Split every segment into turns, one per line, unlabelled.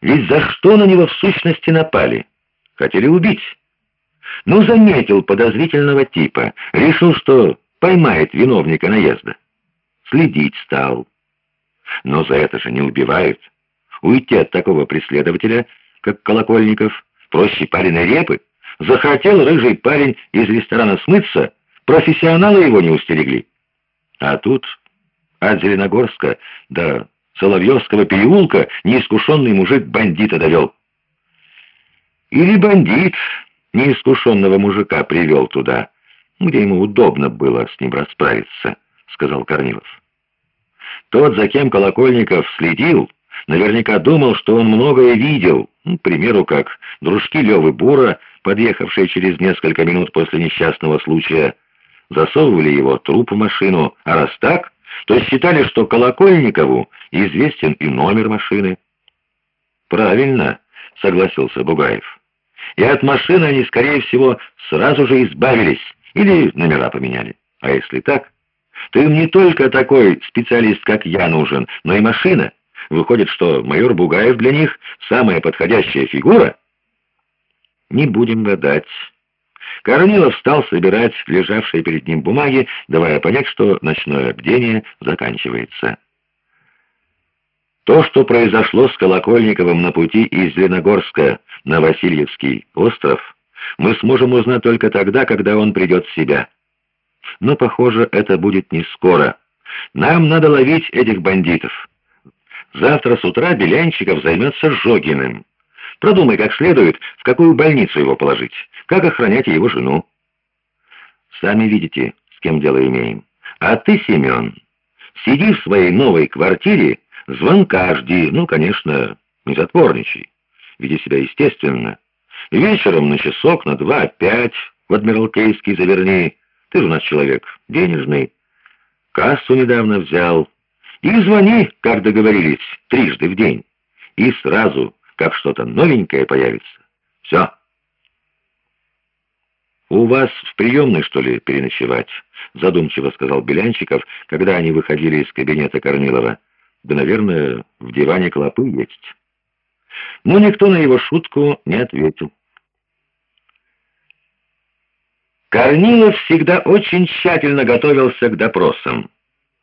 Ведь за что на него в сущности напали? Хотели убить. Ну, заметил подозрительного типа, решил, что поймает виновника наезда. Следить стал. Но за это же не убивают. Уйти от такого преследователя, как Колокольников, проще пареной репы. Захотел рыжий парень из ресторана смыться, профессионалы его не устерегли. А тут от Зеленогорска до Соловьевского переулка неискушенный мужик бандита довел. Или бандит неискушенного мужика привел туда, где ему удобно было с ним расправиться, сказал Корнилов. Тот, за кем Колокольников следил, наверняка думал, что он многое видел, ну, к примеру, как дружки Левы Бура, подъехавшие через несколько минут после несчастного случая, засовывали его труп в машину, а раз так, то считали, что Колокольникову известен и номер машины. «Правильно», — согласился Бугаев. «И от машины они, скорее всего, сразу же избавились или номера поменяли. А если так, то им не только такой специалист, как я, нужен, но и машина. Выходит, что майор Бугаев для них самая подходящая фигура?» «Не будем гадать». Корнилов стал собирать лежавшие перед ним бумаги, давая понять, что ночное бдение заканчивается. То, что произошло с Колокольниковым на пути из Леногорска на Васильевский остров, мы сможем узнать только тогда, когда он придет в себя. Но, похоже, это будет не скоро. Нам надо ловить этих бандитов. Завтра с утра Белянчиков займется Жогиным. Продумай как следует, в какую больницу его положить, как охранять его жену. Сами видите, с кем дело имеем. А ты, Семен, сиди в своей новой квартире, звонка жди, ну, конечно, не затворничай. Веди себя естественно. Вечером на часок, на два, пять в Адмиралтейский заверни. Ты же у нас человек денежный. Кассу недавно взял. И звони, как договорились, трижды в день. И сразу как что-то новенькое появится. Все. «У вас в приемной, что ли, переночевать?» — задумчиво сказал Белянчиков, когда они выходили из кабинета Корнилова. «Да, наверное, в диване клопы есть». Но никто на его шутку не ответил. Корнилов всегда очень тщательно готовился к допросам,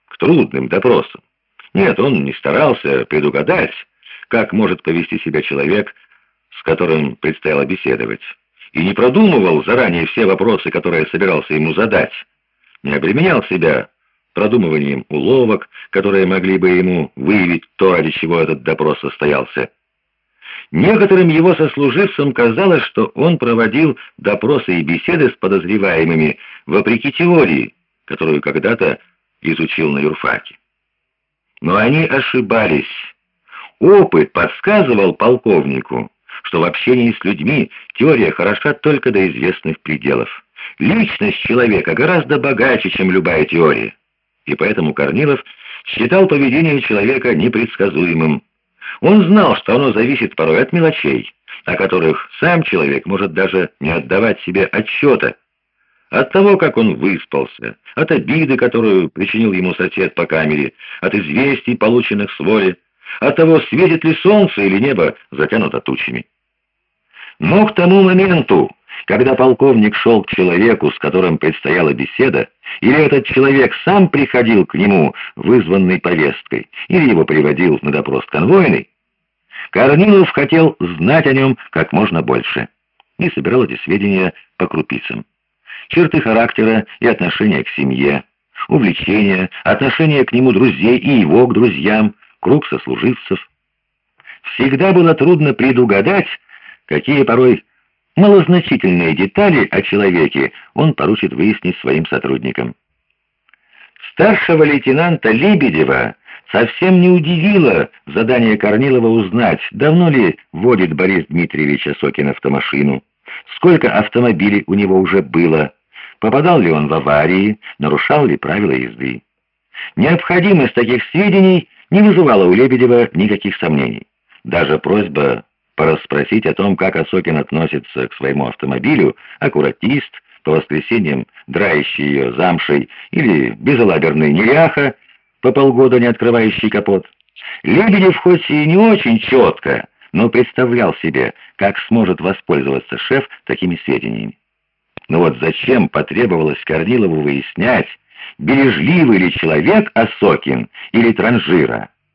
к трудным допросам. Нет, он не старался предугадать, как может повести себя человек, с которым предстояло беседовать, и не продумывал заранее все вопросы, которые собирался ему задать, не обременял себя продумыванием уловок, которые могли бы ему выявить то, ради чего этот допрос состоялся. Некоторым его сослуживцам казалось, что он проводил допросы и беседы с подозреваемыми вопреки теории, которую когда-то изучил на юрфаке. Но они ошибались. Опыт подсказывал полковнику, что в общении с людьми теория хороша только до известных пределов. Личность человека гораздо богаче, чем любая теория. И поэтому Корнилов считал поведение человека непредсказуемым. Он знал, что оно зависит порой от мелочей, о которых сам человек может даже не отдавать себе отчета. От того, как он выспался, от обиды, которую причинил ему сосед по камере, от известий, полученных с воли, от того, светит ли солнце или небо затянуто тучами. Но к тому моменту, когда полковник шел к человеку, с которым предстояла беседа, или этот человек сам приходил к нему, вызванный повесткой, или его приводил на допрос конвойный, Корнилов хотел знать о нем как можно больше и собирал эти сведения по крупицам. Черты характера и отношения к семье, увлечения, отношения к нему друзей и его к друзьям, круг сослуживцев. Всегда было трудно предугадать, какие порой малозначительные детали о человеке он поручит выяснить своим сотрудникам. Старшего лейтенанта Лебедева совсем не удивило задание Корнилова узнать, давно ли водит Борис Дмитриевич Осокин автомашину, сколько автомобилей у него уже было, попадал ли он в аварии, нарушал ли правила езды. Необходимость таких сведений не вызывало у Лебедева никаких сомнений. Даже просьба порасспросить о том, как Осокин относится к своему автомобилю, аккуратист, по воскресеньям драющий ее замшей, или безалаберный неряха, по полгода не открывающий капот. Лебедев хоть и не очень четко, но представлял себе, как сможет воспользоваться шеф такими сведениями. Но вот зачем потребовалось Корнилову выяснять, бережливый ли человек Осокин или транжира?